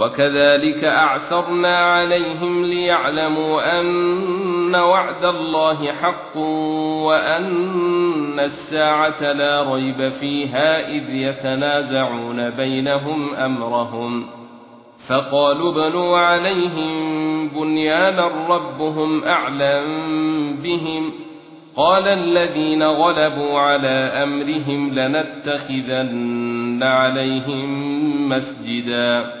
وكذلك أعثرنا عليهم ليعلموا أن وعد الله حق وأن الساعة لا ريب فيها إذ يتنازعون بينهم أمرهم. فقالوا بنوا عليهم بنيانا ربهم أعلم بهم. قال الذين غلبوا على أمرهم لنتخذن عليهم مسجدا.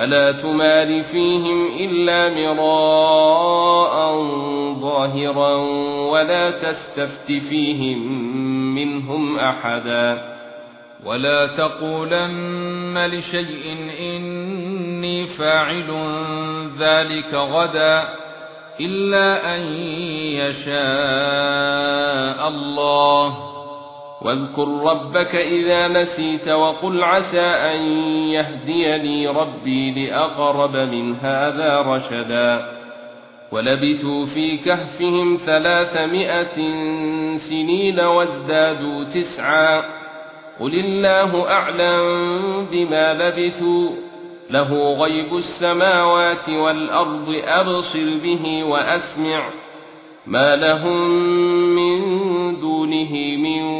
فلا تمار فيهم إلا مراء ظاهرا ولا تستفت فيهم منهم أحدا ولا تقولن لشيء إني فاعل ذلك غدا إلا أن يشاء الله واذكر ربك إذا نسيت وقل عسى أن يهديني ربي لأقرب من هذا رشدا. ولبثوا في كهفهم ثلاثمائة سنين وازدادوا تسعا. قل الله أعلم بما لبثوا. له غيب السماوات والأرض أبصر به وأسمع. ما لهم من دونه من